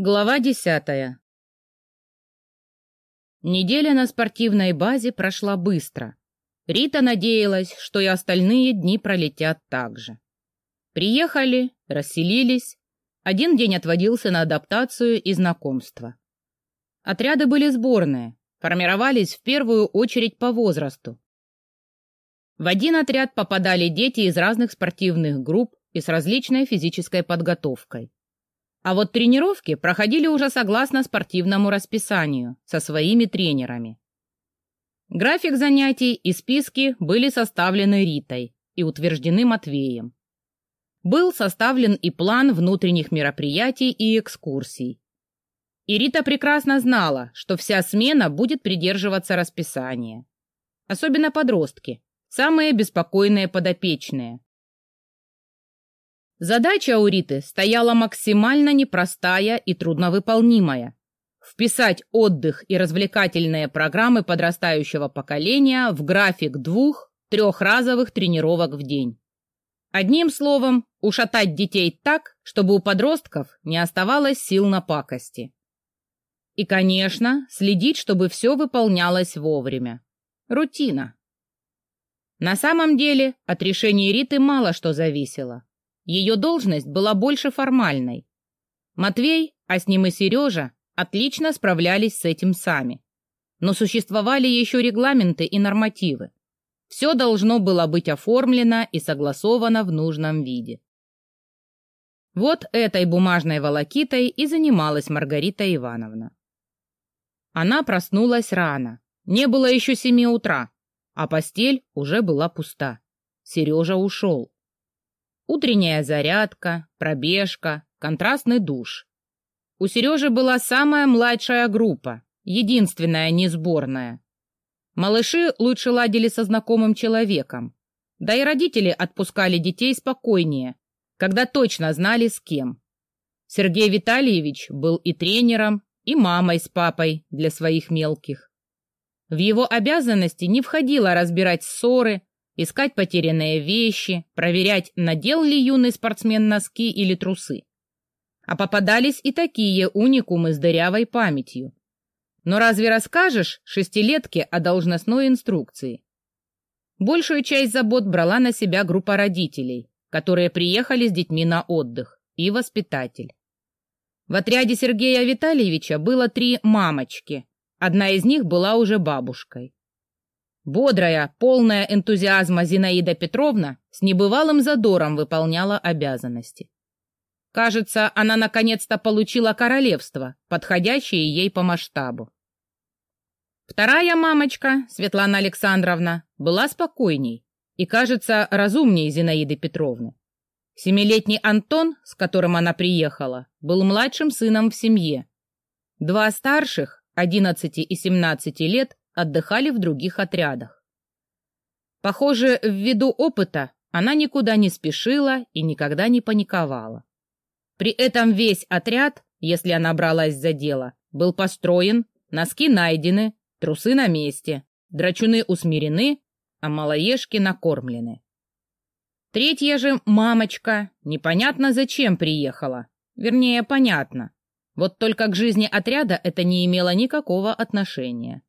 Глава десятая. Неделя на спортивной базе прошла быстро. Рита надеялась, что и остальные дни пролетят так же. Приехали, расселились. Один день отводился на адаптацию и знакомство. Отряды были сборные, формировались в первую очередь по возрасту. В один отряд попадали дети из разных спортивных групп и с различной физической подготовкой. А вот тренировки проходили уже согласно спортивному расписанию, со своими тренерами. График занятий и списки были составлены Ритой и утверждены Матвеем. Был составлен и план внутренних мероприятий и экскурсий. И Рита прекрасно знала, что вся смена будет придерживаться расписания. Особенно подростки, самые беспокойные подопечные, Задача у Риты стояла максимально непростая и трудновыполнимая. Вписать отдых и развлекательные программы подрастающего поколения в график двух трехразовых тренировок в день. Одним словом, ушатать детей так, чтобы у подростков не оставалось сил на пакости. И, конечно, следить, чтобы все выполнялось вовремя. Рутина. На самом деле от решения Риты мало что зависело. Ее должность была больше формальной. Матвей, а с ним и Сережа, отлично справлялись с этим сами. Но существовали еще регламенты и нормативы. Все должно было быть оформлено и согласовано в нужном виде. Вот этой бумажной волокитой и занималась Маргарита Ивановна. Она проснулась рано. Не было еще семи утра, а постель уже была пуста. Сережа ушел. Утренняя зарядка, пробежка, контрастный душ. У Сережи была самая младшая группа, единственная несборная. Малыши лучше ладили со знакомым человеком, да и родители отпускали детей спокойнее, когда точно знали с кем. Сергей Витальевич был и тренером, и мамой с папой для своих мелких. В его обязанности не входило разбирать ссоры, искать потерянные вещи, проверять, надел ли юный спортсмен носки или трусы. А попадались и такие уникумы с дырявой памятью. Но разве расскажешь шестилетке о должностной инструкции? Большую часть забот брала на себя группа родителей, которые приехали с детьми на отдых, и воспитатель. В отряде Сергея Витальевича было три мамочки. Одна из них была уже бабушкой. Бодрая, полная энтузиазма Зинаида Петровна с небывалым задором выполняла обязанности. Кажется, она наконец-то получила королевство, подходящее ей по масштабу. Вторая мамочка, Светлана Александровна, была спокойней и, кажется, разумнее Зинаиды Петровны. Семилетний Антон, с которым она приехала, был младшим сыном в семье. Два старших, 11 и 17 лет, отдыхали в других отрядах. Похоже, ввиду опыта она никуда не спешила и никогда не паниковала. При этом весь отряд, если она бралась за дело, был построен, носки найдены, трусы на месте, драчуны усмирены, а малоежки накормлены. Третья же мамочка непонятно зачем приехала. Вернее, понятно. Вот только к жизни отряда это не имело никакого отношения.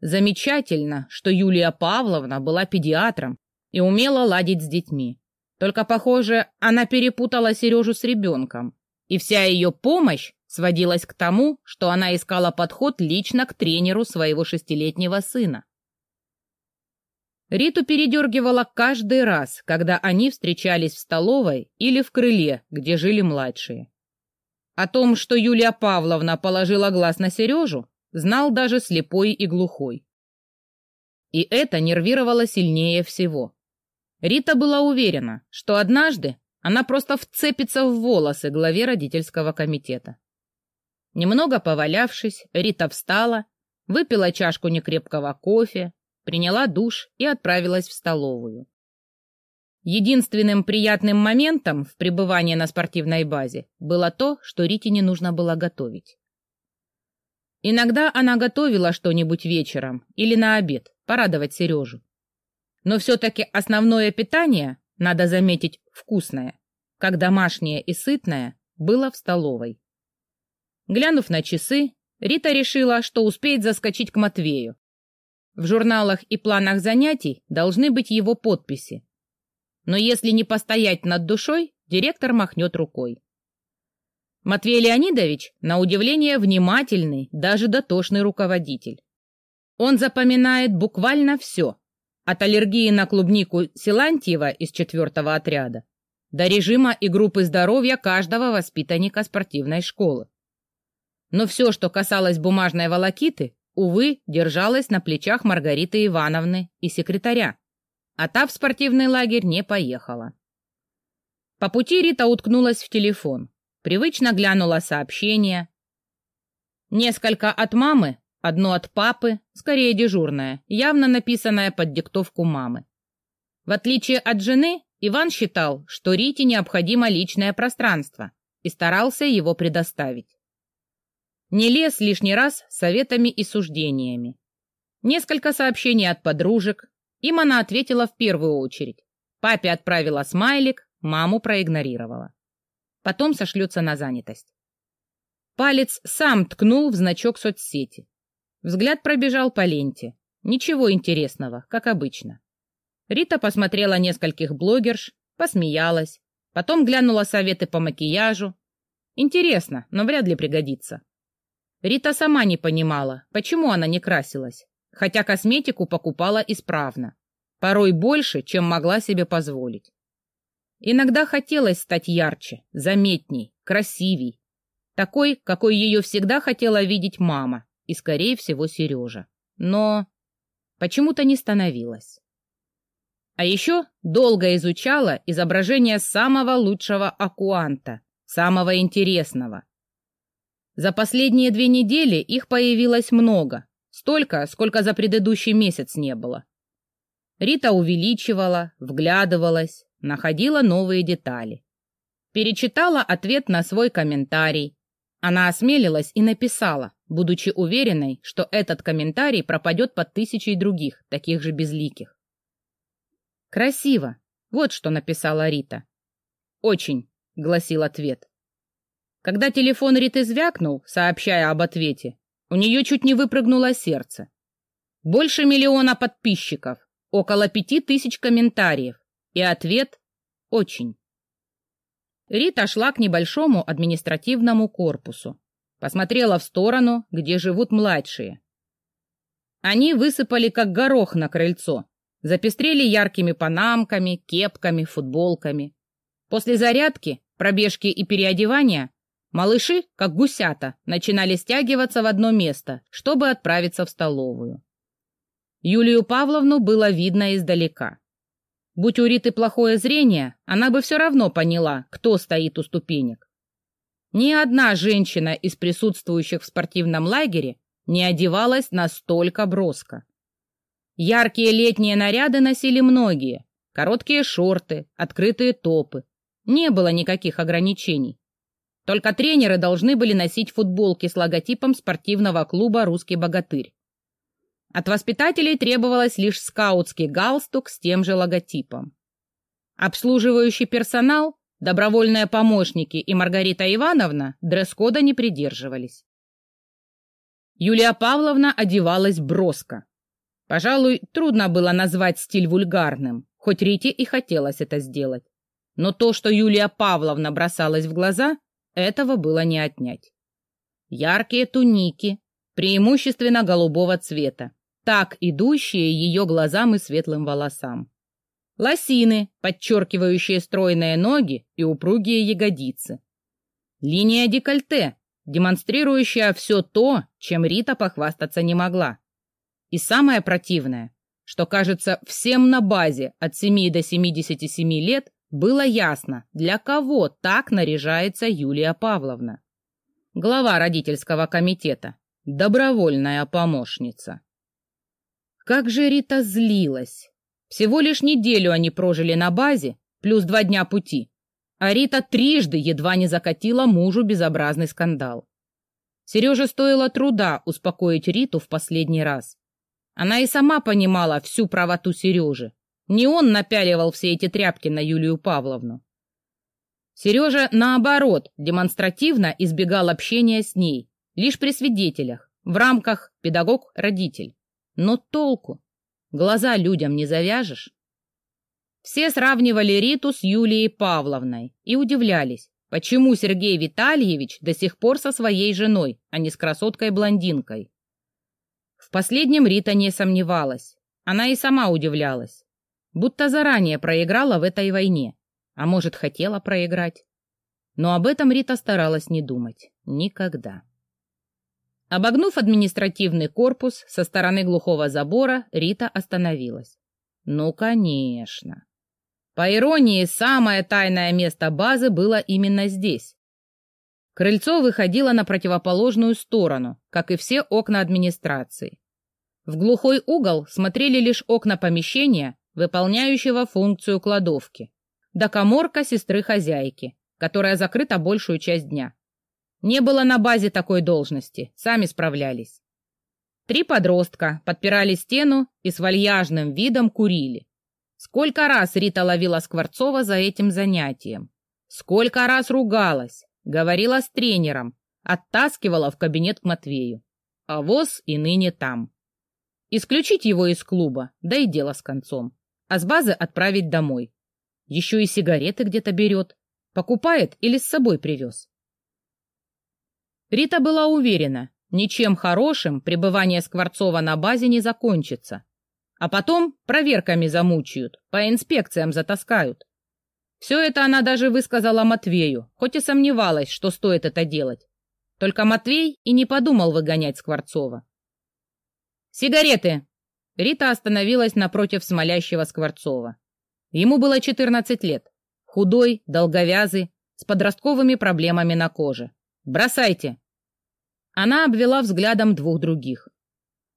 Замечательно, что Юлия Павловна была педиатром и умела ладить с детьми. Только, похоже, она перепутала Сережу с ребенком, и вся ее помощь сводилась к тому, что она искала подход лично к тренеру своего шестилетнего сына. Риту передергивала каждый раз, когда они встречались в столовой или в крыле, где жили младшие. О том, что Юлия Павловна положила глаз на Сережу, знал даже слепой и глухой. И это нервировало сильнее всего. Рита была уверена, что однажды она просто вцепится в волосы главе родительского комитета. Немного повалявшись, Рита встала, выпила чашку некрепкого кофе, приняла душ и отправилась в столовую. Единственным приятным моментом в пребывании на спортивной базе было то, что Рите не нужно было готовить. Иногда она готовила что-нибудь вечером или на обед, порадовать Сережу. Но все-таки основное питание, надо заметить, вкусное, как домашнее и сытное, было в столовой. Глянув на часы, Рита решила, что успеет заскочить к Матвею. В журналах и планах занятий должны быть его подписи. Но если не постоять над душой, директор махнет рукой. Матвей Леонидович, на удивление, внимательный, даже дотошный руководитель. Он запоминает буквально все, от аллергии на клубнику Силантьева из четвертого отряда до режима и группы здоровья каждого воспитанника спортивной школы. Но все, что касалось бумажной волокиты, увы, держалось на плечах Маргариты Ивановны и секретаря, а та в спортивный лагерь не поехала. По пути Рита уткнулась в телефон, привычно глянула сообщение. Несколько от мамы, одно от папы, скорее дежурное, явно написанное под диктовку мамы. В отличие от жены, Иван считал, что Рите необходимо личное пространство и старался его предоставить. Не лез лишний раз советами и суждениями. Несколько сообщений от подружек. Им она ответила в первую очередь. Папе отправила смайлик, маму проигнорировала. Потом сошлется на занятость. Палец сам ткнул в значок соцсети. Взгляд пробежал по ленте. Ничего интересного, как обычно. Рита посмотрела нескольких блогерш, посмеялась, потом глянула советы по макияжу. Интересно, но вряд ли пригодится. Рита сама не понимала, почему она не красилась, хотя косметику покупала исправно, порой больше, чем могла себе позволить. Иногда хотелось стать ярче, заметней, красивей, такой, какой ее всегда хотела видеть мама и, скорее всего, Сережа. Но почему-то не становилась. А еще долго изучала изображение самого лучшего акуанта, самого интересного. За последние две недели их появилось много, столько, сколько за предыдущий месяц не было. Рита увеличивала, вглядывалась, находила новые детали. Перечитала ответ на свой комментарий. Она осмелилась и написала, будучи уверенной, что этот комментарий пропадет под тысячей других, таких же безликих. «Красиво!» — вот что написала Рита. «Очень!» — гласил ответ. Когда телефон Риты звякнул, сообщая об ответе, у нее чуть не выпрыгнуло сердце. Больше миллиона подписчиков, около пяти тысяч комментариев, и ответ «очень». Рита шла к небольшому административному корпусу. Посмотрела в сторону, где живут младшие. Они высыпали, как горох на крыльцо, Запестрели яркими панамками, кепками, футболками. После зарядки, пробежки и переодевания малыши, как гусята, начинали стягиваться в одно место, чтобы отправиться в столовую. Юлию Павловну было видно издалека. Будь у Риты плохое зрение, она бы все равно поняла, кто стоит у ступенек. Ни одна женщина из присутствующих в спортивном лагере не одевалась настолько броско. Яркие летние наряды носили многие. Короткие шорты, открытые топы. Не было никаких ограничений. Только тренеры должны были носить футболки с логотипом спортивного клуба «Русский богатырь». От воспитателей требовалось лишь скаутский галстук с тем же логотипом. Обслуживающий персонал, добровольные помощники и Маргарита Ивановна дресс-кода не придерживались. Юлия Павловна одевалась броско. Пожалуй, трудно было назвать стиль вульгарным, хоть Рите и хотелось это сделать. Но то, что Юлия Павловна бросалась в глаза, этого было не отнять. Яркие туники, преимущественно голубого цвета, так идущие ее глазам и светлым волосам. Лосины, подчеркивающие стройные ноги и упругие ягодицы. Линия декольте, демонстрирующая все то, чем Рита похвастаться не могла. И самое противное, что, кажется, всем на базе от 7 до 77 лет было ясно, для кого так наряжается Юлия Павловна. Глава родительского комитета, добровольная помощница. Как же Рита злилась. Всего лишь неделю они прожили на базе, плюс два дня пути. А Рита трижды едва не закатила мужу безобразный скандал. Сереже стоило труда успокоить Риту в последний раз. Она и сама понимала всю правоту Сережи. Не он напяливал все эти тряпки на Юлию Павловну. Сережа, наоборот, демонстративно избегал общения с ней, лишь при свидетелях, в рамках педагог-родитель. Но толку? Глаза людям не завяжешь. Все сравнивали Риту с Юлией Павловной и удивлялись, почему Сергей Витальевич до сих пор со своей женой, а не с красоткой-блондинкой. В последнем Рита не сомневалась. Она и сама удивлялась. Будто заранее проиграла в этой войне. А может, хотела проиграть. Но об этом Рита старалась не думать. Никогда. Обогнув административный корпус со стороны глухого забора, Рита остановилась. Ну, конечно. По иронии, самое тайное место базы было именно здесь. Крыльцо выходило на противоположную сторону, как и все окна администрации. В глухой угол смотрели лишь окна помещения, выполняющего функцию кладовки, да коморка сестры хозяйки, которая закрыта большую часть дня. Не было на базе такой должности, сами справлялись. Три подростка подпирали стену и с вальяжным видом курили. Сколько раз Рита ловила Скворцова за этим занятием. Сколько раз ругалась, говорила с тренером, оттаскивала в кабинет к Матвею. А воз и ныне там. Исключить его из клуба, да и дело с концом. А с базы отправить домой. Еще и сигареты где-то берет. Покупает или с собой привез. Рита была уверена, ничем хорошим пребывание Скворцова на базе не закончится. А потом проверками замучают, по инспекциям затаскают. Все это она даже высказала Матвею, хоть и сомневалась, что стоит это делать. Только Матвей и не подумал выгонять Скворцова. «Сигареты!» Рита остановилась напротив смолящего Скворцова. Ему было 14 лет. Худой, долговязый, с подростковыми проблемами на коже. «Бросайте!» Она обвела взглядом двух других.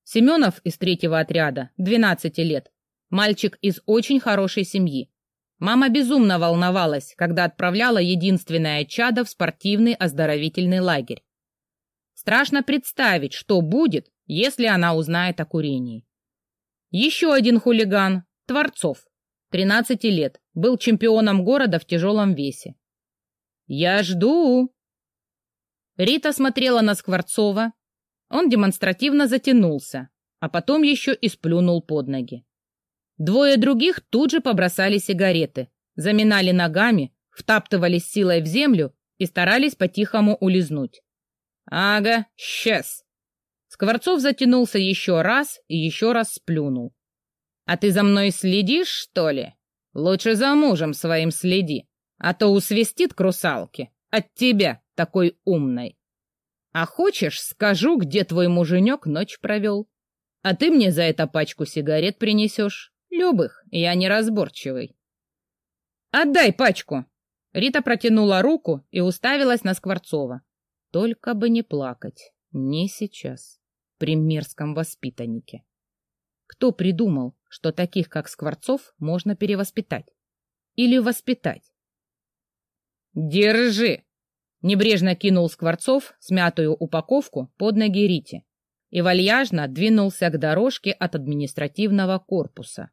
Семенов из третьего отряда, 12 лет. Мальчик из очень хорошей семьи. Мама безумно волновалась, когда отправляла единственное чадо в спортивный оздоровительный лагерь. Страшно представить, что будет, если она узнает о курении. Еще один хулиган, Творцов, 13 лет, был чемпионом города в тяжелом весе. «Я жду!» Рита смотрела на Скворцова. Он демонстративно затянулся, а потом еще и сплюнул под ноги. Двое других тут же побросали сигареты, заминали ногами, втаптывались силой в землю и старались по-тихому улизнуть. «Ага, сейчас!» Скворцов затянулся еще раз и еще раз сплюнул. «А ты за мной следишь, что ли? Лучше за мужем своим следи, а то усвистит к русалке. От тебя, такой умной. А хочешь, скажу, где твой муженек ночь провел. А ты мне за это пачку сигарет принесешь. Любых, я неразборчивый. Отдай пачку. Рита протянула руку и уставилась на Скворцова. Только бы не плакать. Не сейчас. При мерзком воспитаннике. Кто придумал, что таких, как Скворцов, можно перевоспитать? Или воспитать? «Держи!» Небрежно кинул Скворцов смятую упаковку под ноги Рите и вальяжно двинулся к дорожке от административного корпуса.